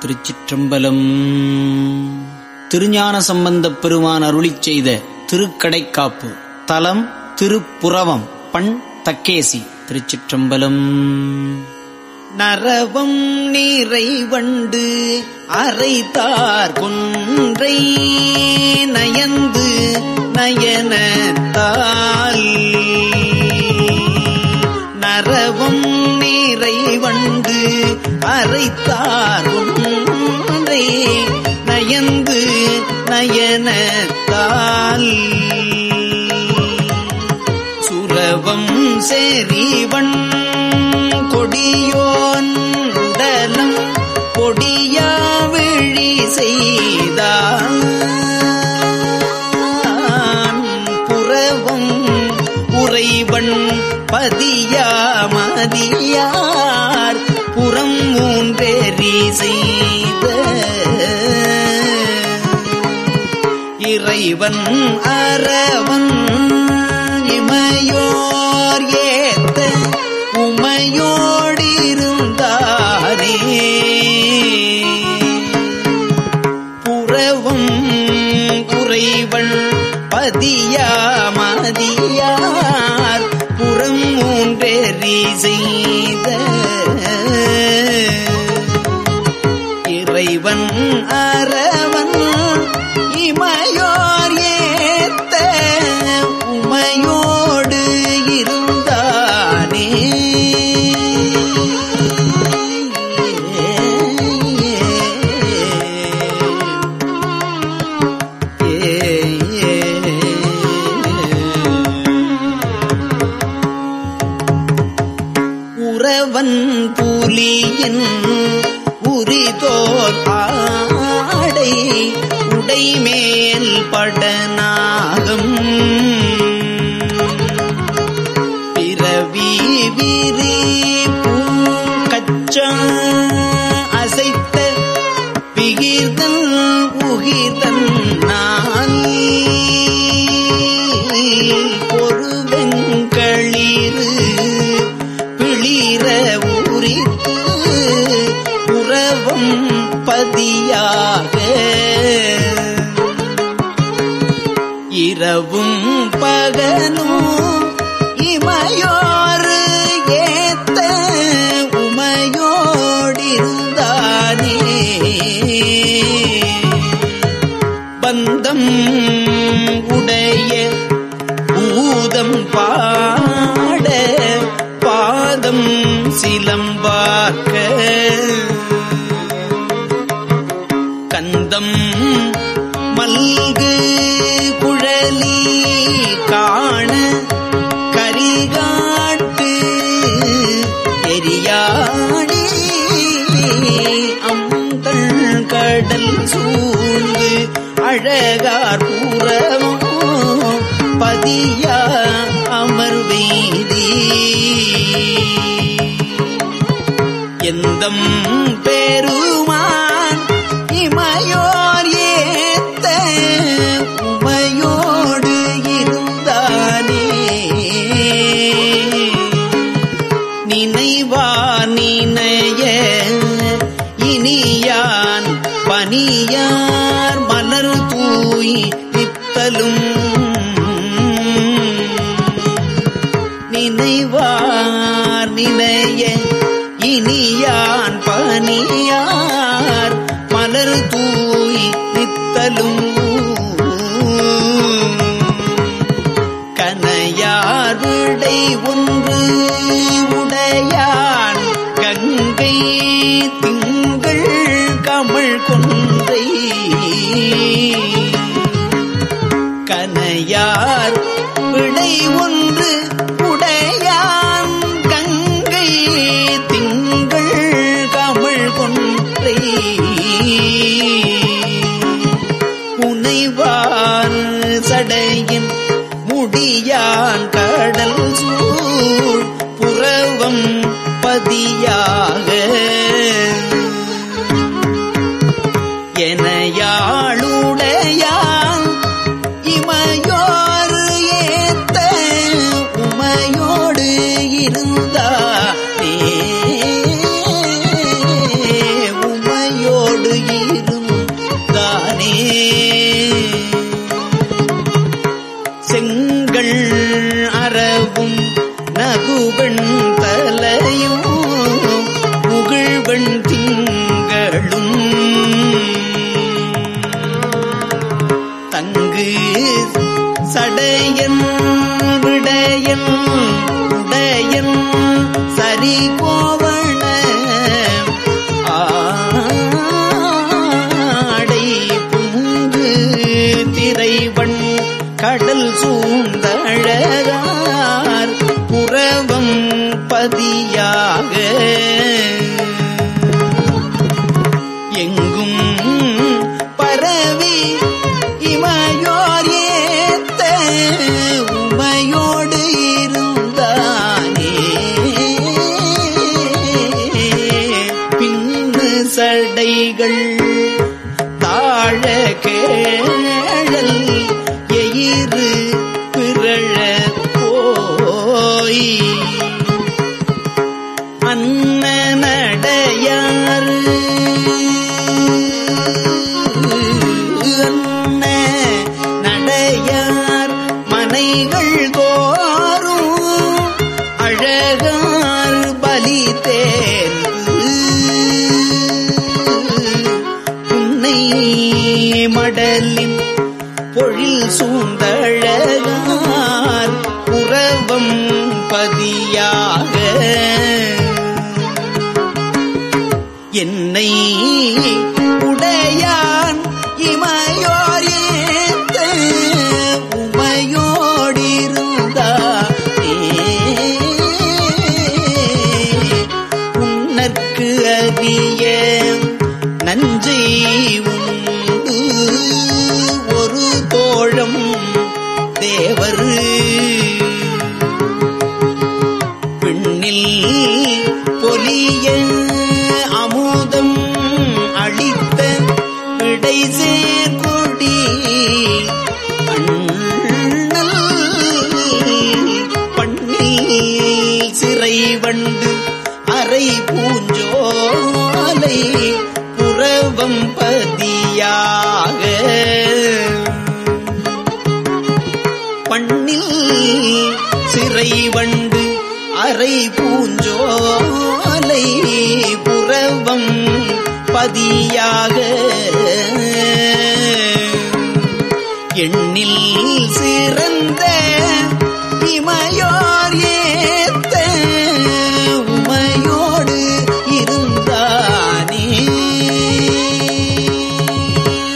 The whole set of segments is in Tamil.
திருச்சிற்றம்பலம். திருஞான சம்பந்தப் பெருமான் அருளிச் செய்த திருக்கடைக்காப்பு. தலம் திருப்புறவம் பண் தக்கேசி திருச்சிற்றம்பலம். நரவம் நீரை வண்டு அரைத்தார் கொன்றை நயந்து நயனத்தால். அரைத்தாரும் நயந்து நயனத்தால். சுரவம் செறிவன் கொடியோன் உடலம் பொடியா விழி செய்தான் புறவும் உறைவன் பதியா இவன் அறவன் உடைமேல் பிறவி விரி பூங்கச்ச அசைத்த பிகிர்தன் உகிர்தன் நான் ஒரு வெங்களிரு பிளிர உரித்து உறவம் பதியாக. இரவும் பகலும் இமையோரு ஏத்த உமையோடிருந்தானே. பந்தம் உடைய பூதம் பாட பாதம் சிலம்பாக்க பதியா வீதி. எந்தம் பெருமான் இமையோர் ஏத்த உமையோடு இருந்தானே. நினைவா நினைய இனியான் பனியார் மலர் தூய் முடியான் கடல் சூழ் புறவம் பதியாக. என யாழுடையா people என்னை சேர்கொடி அண்ணல் பண்ணியில் சிறை வண்டு அறை பூஞ்சோலை புறவம் பதியாக. பண்ணில் சிறை வண்டு அறை பூஞ்சோலை புறவம் பதியாக. எண்ணில் சிறந்த இமையோர் ஏத்த உமையோடு இருந்தானே.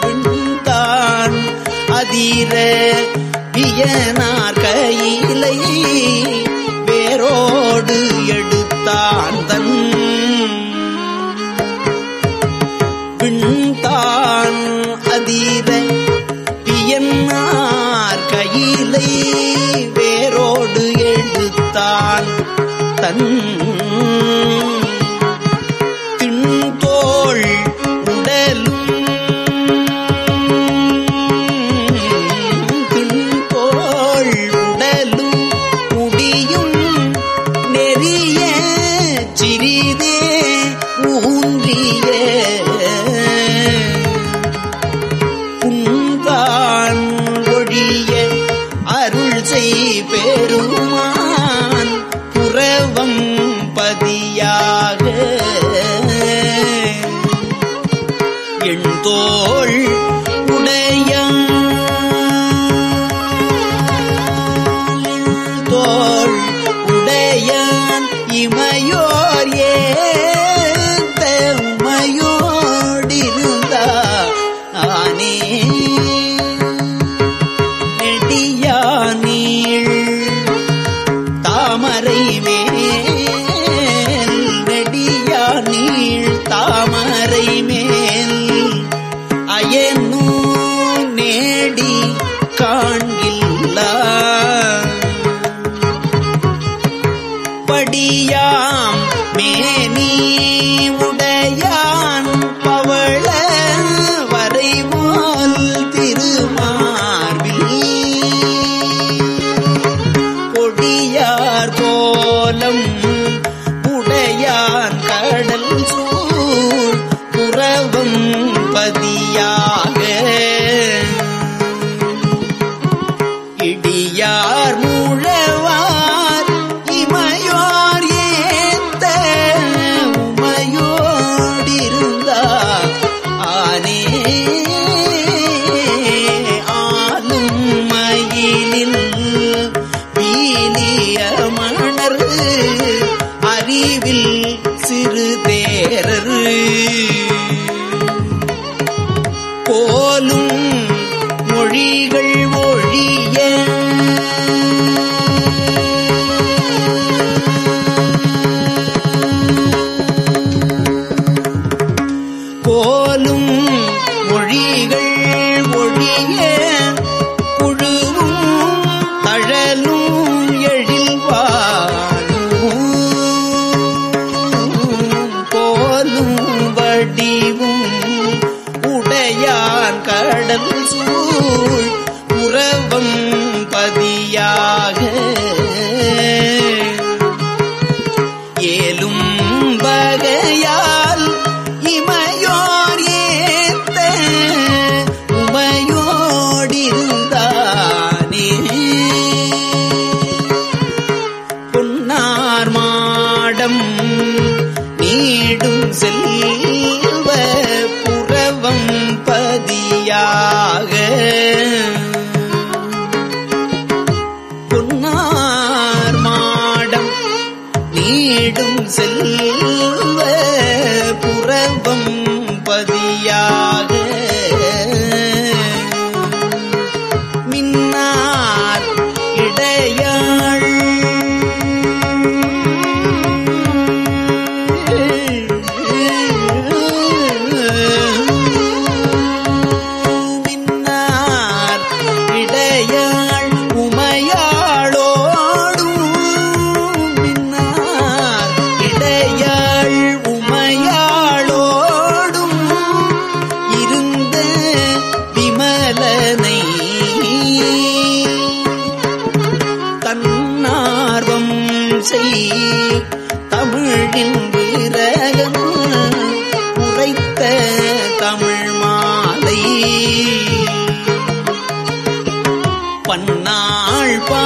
விண்தான் அதிர பியனா தான் தன் படியாம் மேன் போலும் மொழிகள் பன்னாள் பா